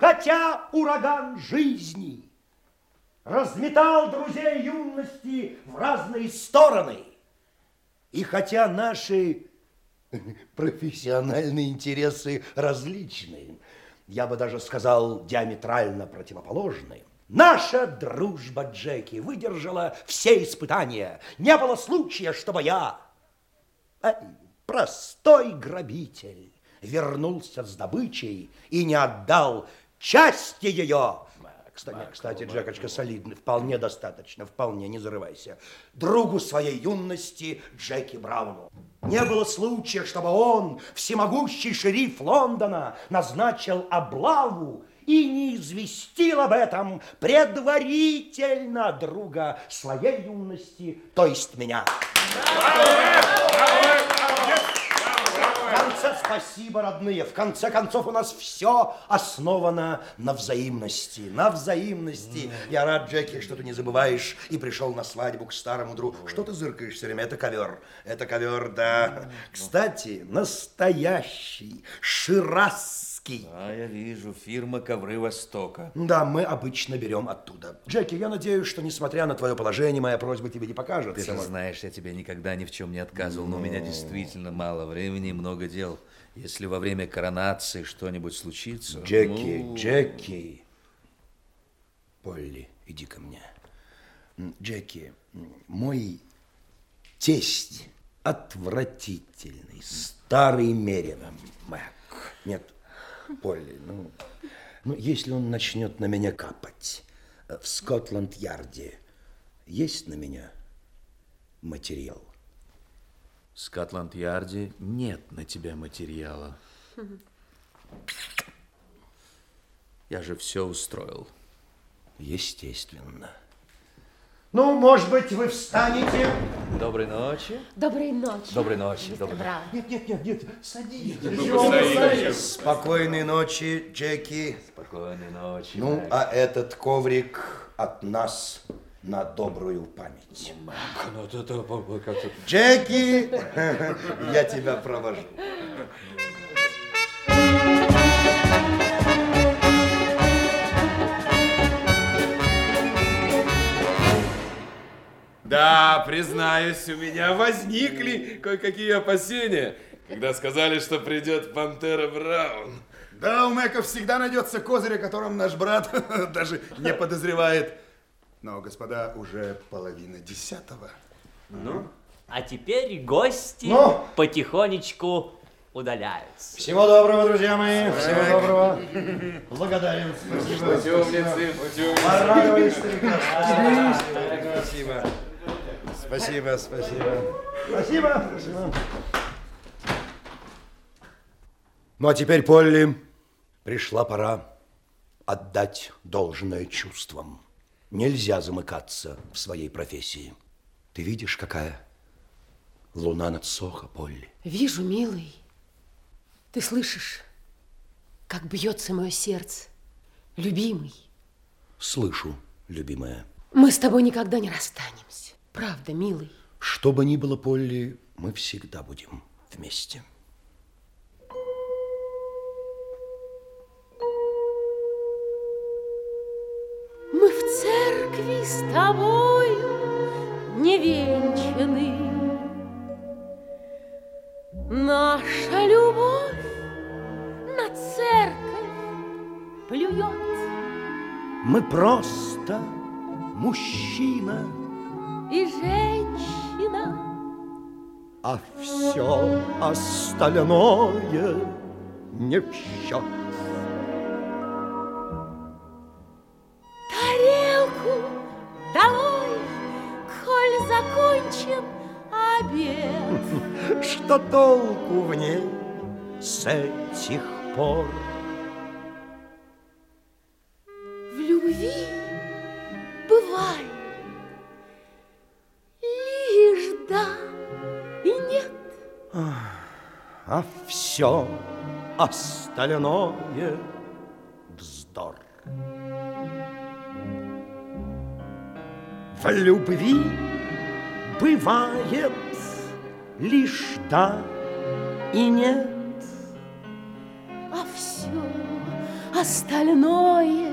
хотя ураган жизни разметал друзей юности в разные стороны, и хотя наши профессиональные интересы различны, я бы даже сказал диаметрально противоположные, Наша дружба, Джеки, выдержала все испытания. Не было случая, чтобы я, простой грабитель, вернулся с добычей и не отдал части ее. Кстати, кстати, Джекочка солидный, вполне достаточно, вполне, не зарывайся. Другу своей юности Джеки Брауну. Не было случая, чтобы он, всемогущий шериф Лондона, назначил облаву и не известил об этом предварительно друга своей юности, то есть меня. В конце спасибо, родные. В конце концов, у нас все основано на взаимности. На взаимности. Я рад, Джеки, что ты не забываешь и пришел на свадьбу к старому другу. Что ты зыркаешь все время? Это ковер. Это ковер, да. Кстати, настоящий, ширас Киевский. А, я вижу, фирма «Ковры Востока». Да, мы обычно берем оттуда. Джеки, я надеюсь, что, несмотря на твое положение, моя просьба тебе не покажется. Ты же знаешь, я тебе никогда ни в чем не отказывал, но, но у меня действительно мало времени и много дел. Если во время коронации что-нибудь случится... Джеки, ну... Джеки. Полли, иди ко мне. Джеки, мой тесть отвратительный, старый мерин. Мэг. Нет, Полли, ну, ну, если он начнет на меня капать э, в Скотланд-Ярде, есть на меня материал? В Скотланд-Ярде нет на тебя материала. Я же все устроил. Естественно. Ну, может быть, вы встанете? Доброй ночи. Доброй ночи. Доброй ночи. Доброй... Браво. Нет, нет, нет, нет, садитесь. Спокойной ночи, Джеки. Спокойной ночи. Ну, Мэг. а этот коврик от нас на добрую память. Ну, Джеки, я тебя провожу. Да, признаюсь, у меня возникли кое-какие опасения, когда сказали, что придет Пантера Браун. Да, у Мэка всегда найдется козырь, о котором наш брат даже не подозревает. Но, господа, уже половина десятого. Ну, а теперь гости ну? потихонечку удаляются. Всего доброго, друзья мои. Всего доброго. Благодарен. Спасибо. Путевницы, путевницы. Порадовали старика. Спасибо. Спасибо, спасибо. Спасибо. спасибо. Ну, а теперь, Полли, пришла пора отдать должное чувствам. Нельзя замыкаться в своей профессии. Ты видишь, какая луна над Сохо, Полли? Вижу, милый. Ты слышишь, как бьется мое сердце, любимый? Слышу, любимая. Мы с тобой никогда не расстанемся. Правда, милый. Что бы ни было, Полли, мы всегда будем вместе. Мы в церкви с тобою не венчаны. Наша любовь на церковь плюет. Мы просто мужчина и женщина. А все остальное не в счет. Тарелку долой, коль закончен обед. Что толку в ней с этих пор? В любви а все остальное вздор. В любви бывает лишь да и нет. А все остальное.